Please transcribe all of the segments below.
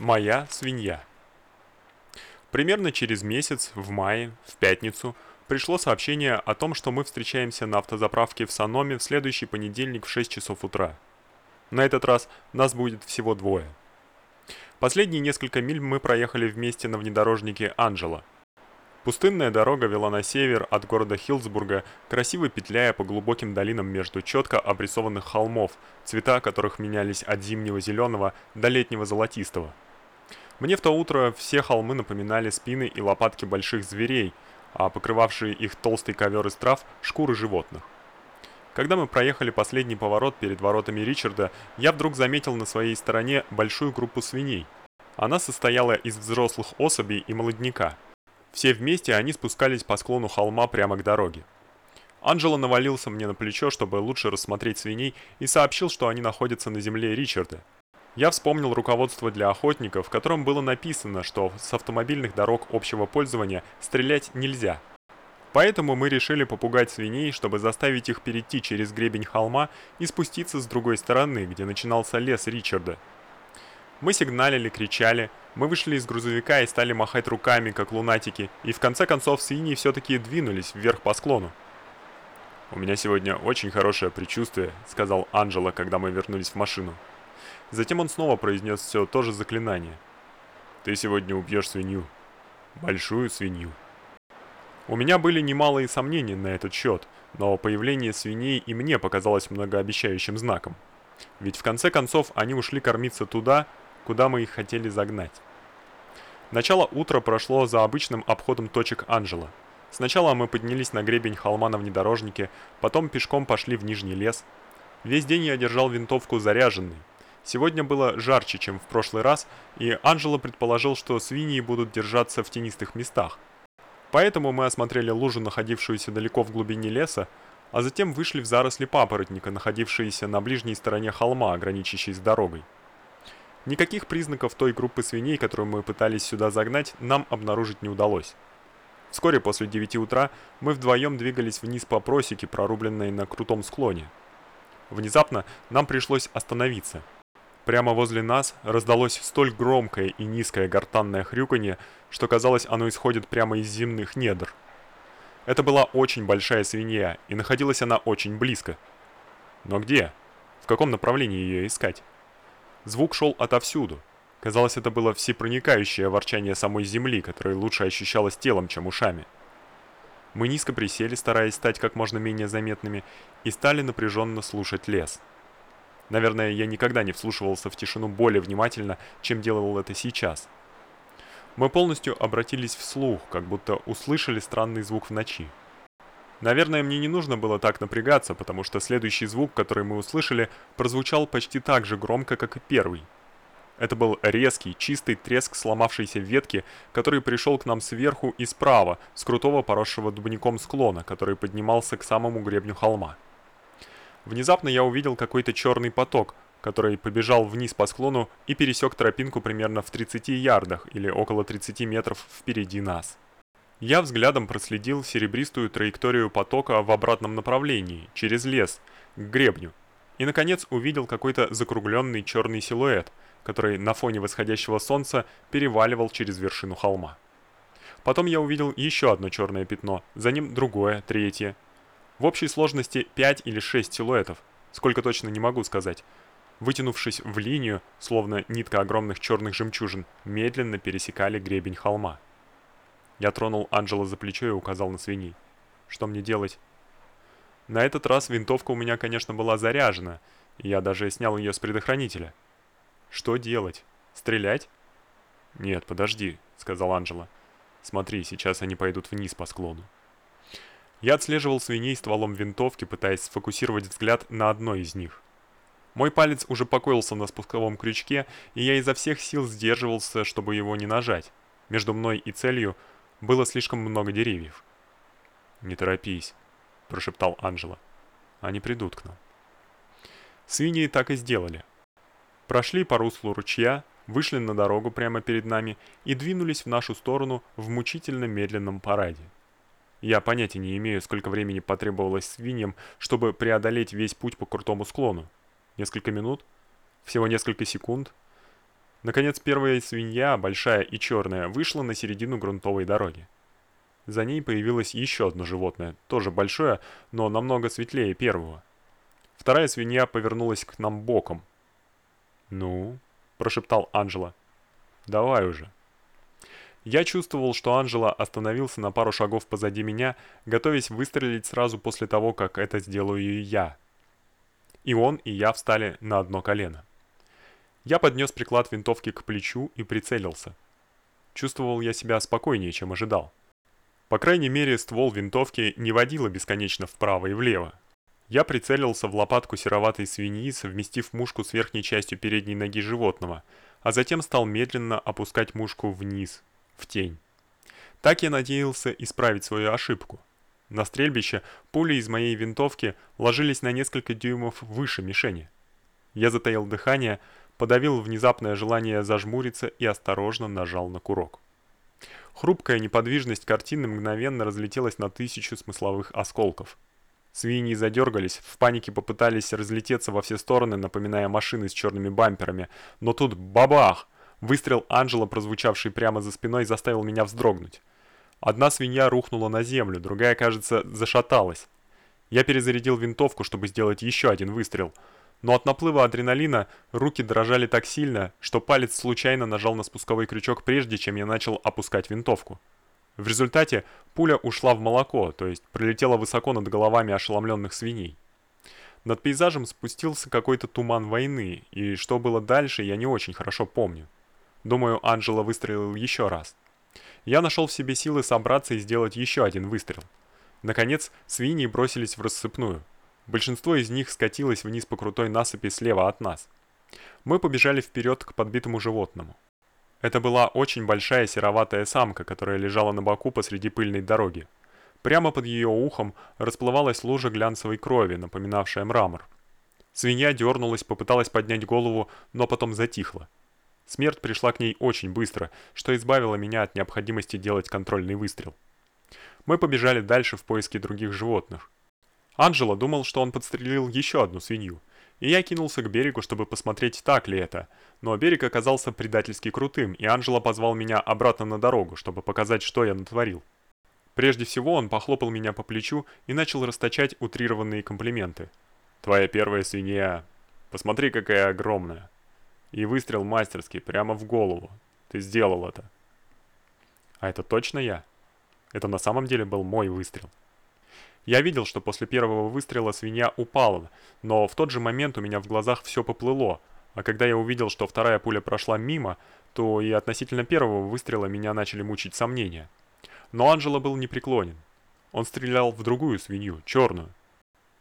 Моя свинья. Примерно через месяц, в мае, в пятницу, пришло сообщение о том, что мы встречаемся на автозаправке в Саноме в следующий понедельник в 6 часов утра. На этот раз нас будет всего двое. Последние несколько миль мы проехали вместе на внедорожнике Анджела. Пустынная дорога вела на север от города Хилсбурга, красиво петляя по глубоким долинам между четко обрисованных холмов, цвета которых менялись от зимнего зеленого до летнего золотистого. Мне в то утро все холмы напоминали спины и лопатки больших зверей, а покрывавшие их толстый ковер из трав – шкуры животных. Когда мы проехали последний поворот перед воротами Ричарда, я вдруг заметил на своей стороне большую группу свиней. Она состояла из взрослых особей и молодняка. Все вместе они спускались по склону холма прямо к дороге. Анджело навалился мне на плечо, чтобы лучше рассмотреть свиней, и сообщил, что они находятся на земле Ричарда. Я вспомнил руководство для охотников, в котором было написано, что с автомобильных дорог общего пользования стрелять нельзя. Поэтому мы решили попугать свиней, чтобы заставить их перейти через гребень холма и спуститься с другой стороны, где начинался лес Ричарда. Мы сигналили, кричали, мы вышли из грузовика и стали махать руками, как лунатики, и в конце концов свиньи все-таки двинулись вверх по склону. «У меня сегодня очень хорошее предчувствие», — сказал Анджело, когда мы вернулись в машину. Затем он снова произнес все то же заклинание. «Ты сегодня убьешь свинью. Большую свинью». У меня были немалые сомнения на этот счет, но появление свиней и мне показалось многообещающим знаком. Ведь в конце концов они ушли кормиться туда, куда мы их хотели загнать. Начало утра прошло за обычным обходом точек Анжела. Сначала мы поднялись на гребень холма на внедорожнике, потом пешком пошли в нижний лес. Весь день я держал винтовку заряженной, Сегодня было жарче, чем в прошлый раз, и Анжело предположил, что свиньи будут держаться в тенистых местах. Поэтому мы осмотрели лужу, находившуюся далеко в глубине леса, а затем вышли в заросли папоротника, находившиеся на ближней стороне холма, граничащей с дорогой. Никаких признаков той группы свиней, которую мы пытались сюда загнать, нам обнаружить не удалось. Вскоре после 9 утра мы вдвоем двигались вниз по просеке, прорубленной на крутом склоне. Внезапно нам пришлось остановиться – Прямо возле нас раздалось столь громкое и низкое гортанное хрюканье, что казалось, оно исходит прямо из земных недр. Это была очень большая свинья, и находилась она очень близко. Но где? В каком направлении ее искать? Звук шел отовсюду. Казалось, это было всепроникающее ворчание самой земли, которое лучше ощущалось телом, чем ушами. Мы низко присели, стараясь стать как можно менее заметными, и стали напряженно слушать лес. Наверное, я никогда не вслушивался в тишину более внимательно, чем делал это сейчас. Мы полностью обратились вслух, как будто услышали странный звук в ночи. Наверное, мне не нужно было так напрягаться, потому что следующий звук, который мы услышали, прозвучал почти так же громко, как и первый. Это был резкий, чистый треск сломавшейся ветки, который пришел к нам сверху и справа, с крутого поросшего дубником склона, который поднимался к самому гребню холма. Внезапно я увидел какой-то черный поток, который побежал вниз по склону и пересек тропинку примерно в 30 ярдах или около 30 метров впереди нас. Я взглядом проследил серебристую траекторию потока в обратном направлении, через лес, к гребню, и наконец увидел какой-то закругленный черный силуэт, который на фоне восходящего солнца переваливал через вершину холма. Потом я увидел еще одно черное пятно, за ним другое, третье, в общей сложности 5 или 6 силуэтов, сколько точно не могу сказать. Вытянувшись в линию, словно нитка огромных черных жемчужин, медленно пересекали гребень холма. Я тронул Анджела за плечо и указал на свиней. Что мне делать? На этот раз винтовка у меня, конечно, была заряжена, и я даже снял ее с предохранителя. Что делать? Стрелять? Нет, подожди, сказал Анджела. Смотри, сейчас они пойдут вниз по склону. Я отслеживал свиней стволом винтовки, пытаясь сфокусировать взгляд на одной из них. Мой палец уже покоился на спусковом крючке, и я изо всех сил сдерживался, чтобы его не нажать. Между мной и целью было слишком много деревьев. «Не торопись», – прошептал Анджело. «Они придут к нам». Свиньи так и сделали. Прошли по руслу ручья, вышли на дорогу прямо перед нами и двинулись в нашу сторону в мучительно медленном параде. Я понятия не имею, сколько времени потребовалось свиньям, чтобы преодолеть весь путь по крутому склону. Несколько минут? Всего несколько секунд? Наконец первая свинья, большая и черная, вышла на середину грунтовой дороги. За ней появилось еще одно животное, тоже большое, но намного светлее первого. Вторая свинья повернулась к нам боком. «Ну?» – прошептал Анжела. «Давай уже». Я чувствовал, что Анжела остановился на пару шагов позади меня, готовясь выстрелить сразу после того, как это сделаю и я. И он, и я встали на одно колено. Я поднес приклад винтовки к плечу и прицелился. Чувствовал я себя спокойнее, чем ожидал. По крайней мере, ствол винтовки не водило бесконечно вправо и влево. Я прицелился в лопатку сероватой свиньи, совместив мушку с верхней частью передней ноги животного, а затем стал медленно опускать мушку вниз, в тень. Так я надеялся исправить свою ошибку. На стрельбище пули из моей винтовки ложились на несколько дюймов выше мишени. Я затаил дыхание, подавил внезапное желание зажмуриться и осторожно нажал на курок. Хрупкая неподвижность картины мгновенно разлетелась на тысячу смысловых осколков. Свиньи задергались, в панике попытались разлететься во все стороны, напоминая машины с черными бамперами, но тут бабах! Выстрел Анжела, прозвучавший прямо за спиной, заставил меня вздрогнуть. Одна свинья рухнула на землю, другая, кажется, зашаталась. Я перезарядил винтовку, чтобы сделать еще один выстрел — но от наплыва адреналина руки дрожали так сильно, что палец случайно нажал на спусковой крючок прежде, чем я начал опускать винтовку. В результате пуля ушла в молоко, то есть пролетела высоко над головами ошеломленных свиней. Над пейзажем спустился какой-то туман войны, и что было дальше, я не очень хорошо помню. Думаю, Анжела выстрелил еще раз. Я нашел в себе силы собраться и сделать еще один выстрел. Наконец, свиньи бросились в рассыпную. Большинство из них скатилось вниз по крутой насыпи слева от нас. Мы побежали вперед к подбитому животному. Это была очень большая сероватая самка, которая лежала на боку посреди пыльной дороги. Прямо под ее ухом расплывалась лужа глянцевой крови, напоминавшая мрамор. Свинья дернулась, попыталась поднять голову, но потом затихла. Смерть пришла к ней очень быстро, что избавило меня от необходимости делать контрольный выстрел. Мы побежали дальше в поиске других животных. Анжела думал, что он подстрелил еще одну свинью, и я кинулся к берегу, чтобы посмотреть, так ли это. Но берег оказался предательски крутым, и Анжела позвал меня обратно на дорогу, чтобы показать, что я натворил. Прежде всего он похлопал меня по плечу и начал расточать утрированные комплименты. «Твоя первая свинья. Посмотри, какая огромная. И выстрел мастерский, прямо в голову. Ты сделал это». А это точно я? Это на самом деле был мой выстрел. Я видел, что после первого выстрела свинья упала, но в тот же момент у меня в глазах все поплыло, а когда я увидел, что вторая пуля прошла мимо, то и относительно первого выстрела меня начали мучить сомнения. Но Анжела был непреклонен. Он стрелял в другую свинью, черную.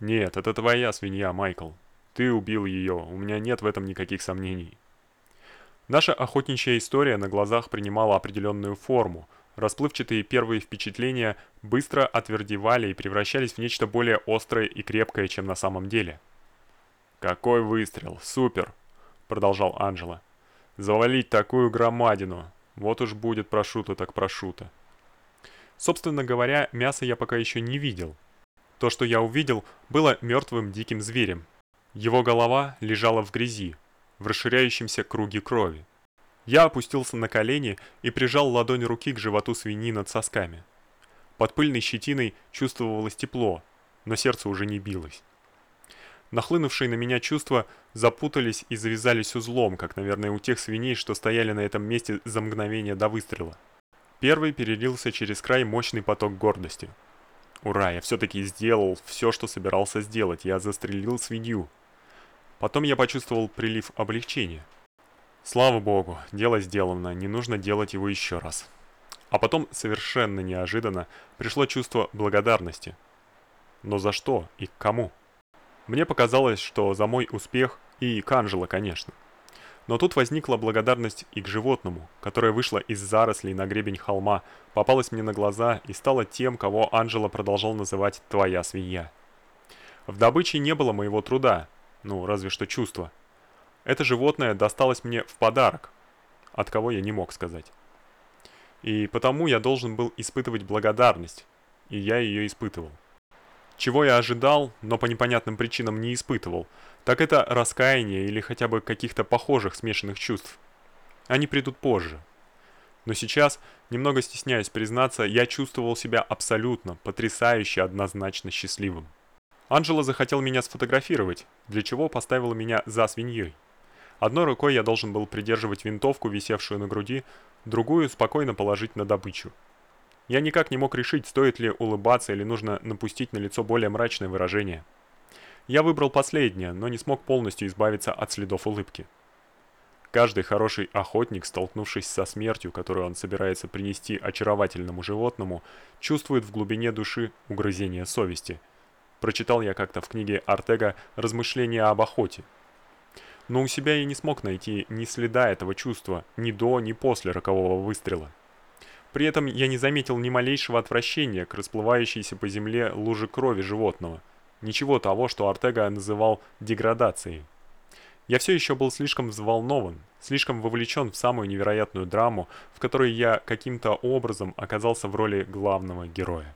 «Нет, это твоя свинья, Майкл. Ты убил ее, у меня нет в этом никаких сомнений». Наша охотничья история на глазах принимала определенную форму, Расплывчатые первые впечатления быстро отвердевали и превращались в нечто более острое и крепкое, чем на самом деле. «Какой выстрел! Супер!» — продолжал Анжела. «Завалить такую громадину! Вот уж будет прошуто так прошуто!» Собственно говоря, мяса я пока еще не видел. То, что я увидел, было мертвым диким зверем. Его голова лежала в грязи, в расширяющемся круге крови. Я опустился на колени и прижал ладонь руки к животу свиньи над сосками. Под пыльной щетиной чувствовалось тепло, но сердце уже не билось. Нахлынувшие на меня чувства запутались и завязались узлом, как, наверное, у тех свиней, что стояли на этом месте за мгновение до выстрела. Первый перелился через край мощный поток гордости. Ура, я все-таки сделал все, что собирался сделать, я застрелил свинью. Потом я почувствовал прилив облегчения. Слава богу, дело сделано, не нужно делать его еще раз. А потом, совершенно неожиданно, пришло чувство благодарности. Но за что и к кому? Мне показалось, что за мой успех и к Анжело, конечно. Но тут возникла благодарность и к животному, которое вышло из зарослей на гребень холма, попалось мне на глаза и стало тем, кого Анжело продолжал называть «твоя свинья». В добыче не было моего труда, ну, разве что чувства. Это животное досталось мне в подарок, от кого я не мог сказать. И потому я должен был испытывать благодарность, и я ее испытывал. Чего я ожидал, но по непонятным причинам не испытывал, так это раскаяние или хотя бы каких-то похожих смешанных чувств. Они придут позже. Но сейчас, немного стесняясь признаться, я чувствовал себя абсолютно, потрясающе, однозначно счастливым. Анжела захотел меня сфотографировать, для чего поставила меня за свиньей. Одной рукой я должен был придерживать винтовку, висевшую на груди, другую спокойно положить на добычу. Я никак не мог решить, стоит ли улыбаться или нужно напустить на лицо более мрачное выражение. Я выбрал последнее, но не смог полностью избавиться от следов улыбки. Каждый хороший охотник, столкнувшись со смертью, которую он собирается принести очаровательному животному, чувствует в глубине души угрызение совести. Прочитал я как-то в книге Артега «Размышления об охоте». Но у себя я не смог найти ни следа этого чувства, ни до, ни после рокового выстрела. При этом я не заметил ни малейшего отвращения к расплывающейся по земле луже крови животного. Ничего того, что Артега называл деградацией. Я все еще был слишком взволнован, слишком вовлечен в самую невероятную драму, в которой я каким-то образом оказался в роли главного героя.